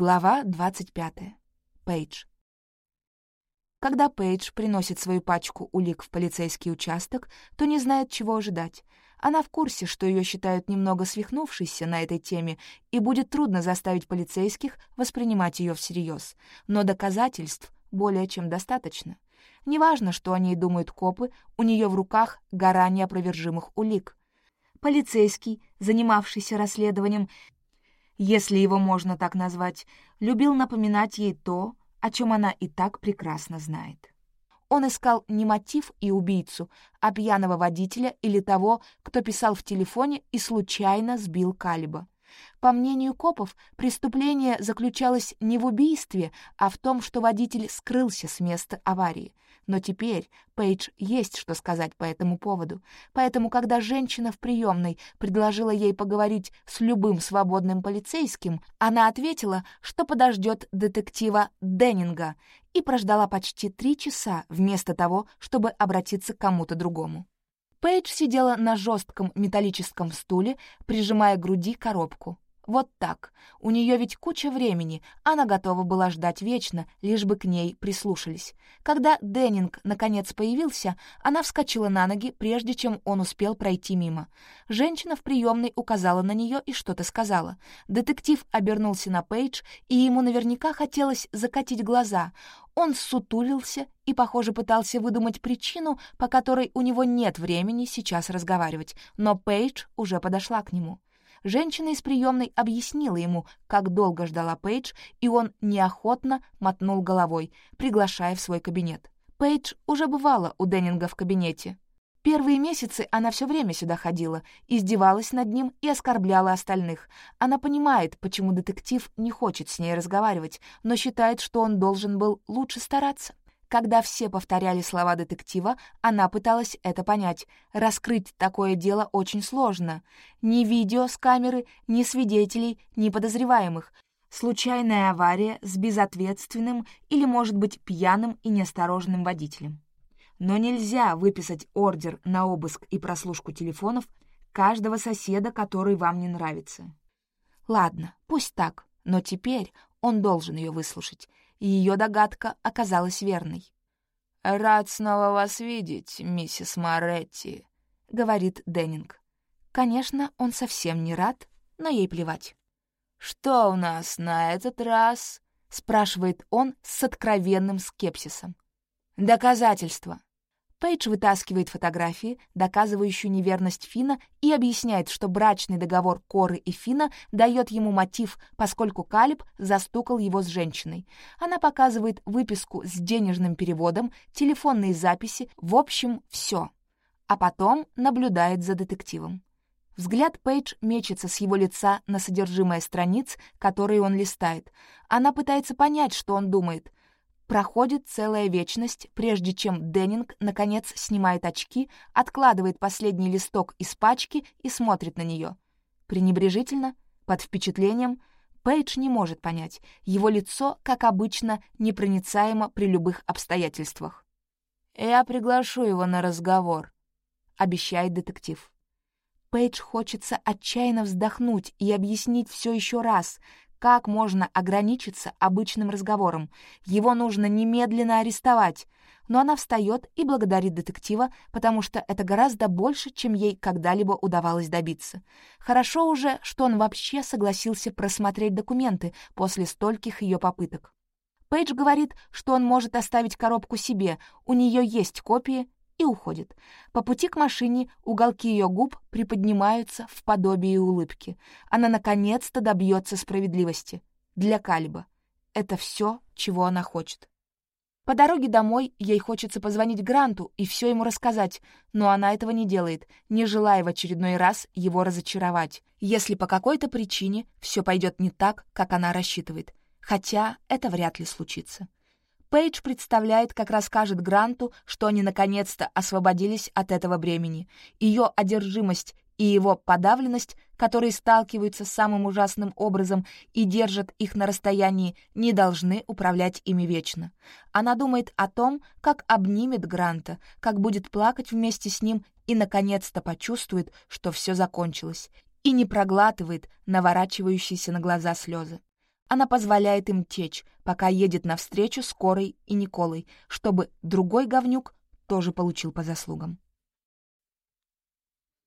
Глава 25. Пейдж. Когда Пейдж приносит свою пачку улик в полицейский участок, то не знает, чего ожидать. Она в курсе, что ее считают немного свихнувшейся на этой теме, и будет трудно заставить полицейских воспринимать ее всерьез. Но доказательств более чем достаточно. Неважно, что о ней думают копы, у нее в руках гора неопровержимых улик полицейский, занимавшийся расследованием, если его можно так назвать, любил напоминать ей то, о чем она и так прекрасно знает. Он искал не мотив и убийцу, а пьяного водителя или того, кто писал в телефоне и случайно сбил Калиба. По мнению копов, преступление заключалось не в убийстве, а в том, что водитель скрылся с места аварии — но теперь Пейдж есть что сказать по этому поводу, поэтому, когда женщина в приемной предложила ей поговорить с любым свободным полицейским, она ответила, что подождет детектива Деннинга и прождала почти три часа вместо того, чтобы обратиться к кому-то другому. Пейдж сидела на жестком металлическом стуле, прижимая к груди коробку. Вот так. У нее ведь куча времени, она готова была ждать вечно, лишь бы к ней прислушались. Когда Деннинг наконец появился, она вскочила на ноги, прежде чем он успел пройти мимо. Женщина в приемной указала на нее и что-то сказала. Детектив обернулся на Пейдж, и ему наверняка хотелось закатить глаза. Он сутулился и, похоже, пытался выдумать причину, по которой у него нет времени сейчас разговаривать, но Пейдж уже подошла к нему. Женщина из приемной объяснила ему, как долго ждала Пейдж, и он неохотно мотнул головой, приглашая в свой кабинет. Пейдж уже бывала у Деннинга в кабинете. Первые месяцы она все время сюда ходила, издевалась над ним и оскорбляла остальных. Она понимает, почему детектив не хочет с ней разговаривать, но считает, что он должен был лучше стараться. Когда все повторяли слова детектива, она пыталась это понять. Раскрыть такое дело очень сложно. Ни видео с камеры, ни свидетелей, ни подозреваемых. Случайная авария с безответственным или, может быть, пьяным и неосторожным водителем. Но нельзя выписать ордер на обыск и прослушку телефонов каждого соседа, который вам не нравится. Ладно, пусть так. Но теперь он должен ее выслушать. И ее догадка оказалась верной. «Рад снова вас видеть, миссис Моретти», — говорит Деннинг. Конечно, он совсем не рад, но ей плевать. «Что у нас на этот раз?» — спрашивает он с откровенным скепсисом. «Доказательства», Пейдж вытаскивает фотографии, доказывающую неверность Фина, и объясняет, что брачный договор Коры и Фина дает ему мотив, поскольку Калиб застукал его с женщиной. Она показывает выписку с денежным переводом, телефонные записи, в общем, все. А потом наблюдает за детективом. Взгляд Пейдж мечется с его лица на содержимое страниц, которые он листает. Она пытается понять, что он думает. Проходит целая вечность, прежде чем Деннинг наконец снимает очки, откладывает последний листок из пачки и смотрит на нее. Пренебрежительно, под впечатлением, Пейдж не может понять. Его лицо, как обычно, непроницаемо при любых обстоятельствах. «Я приглашу его на разговор», — обещает детектив. Пейдж хочется отчаянно вздохнуть и объяснить все еще раз, как можно ограничиться обычным разговором? Его нужно немедленно арестовать. Но она встает и благодарит детектива, потому что это гораздо больше, чем ей когда-либо удавалось добиться. Хорошо уже, что он вообще согласился просмотреть документы после стольких ее попыток. Пейдж говорит, что он может оставить коробку себе, у нее есть копии, и уходит. По пути к машине уголки ее губ приподнимаются в подобии улыбки. Она наконец-то добьется справедливости. Для Кальба. Это все, чего она хочет. По дороге домой ей хочется позвонить Гранту и все ему рассказать, но она этого не делает, не желая в очередной раз его разочаровать, если по какой-то причине все пойдет не так, как она рассчитывает. Хотя это вряд ли случится. Пейдж представляет, как расскажет Гранту, что они наконец-то освободились от этого бремени. Ее одержимость и его подавленность, которые сталкиваются самым ужасным образом и держат их на расстоянии, не должны управлять ими вечно. Она думает о том, как обнимет Гранта, как будет плакать вместе с ним и, наконец-то, почувствует, что все закончилось, и не проглатывает наворачивающиеся на глаза слезы. Она позволяет им течь, пока едет навстречу скорой и Николой, чтобы другой говнюк тоже получил по заслугам.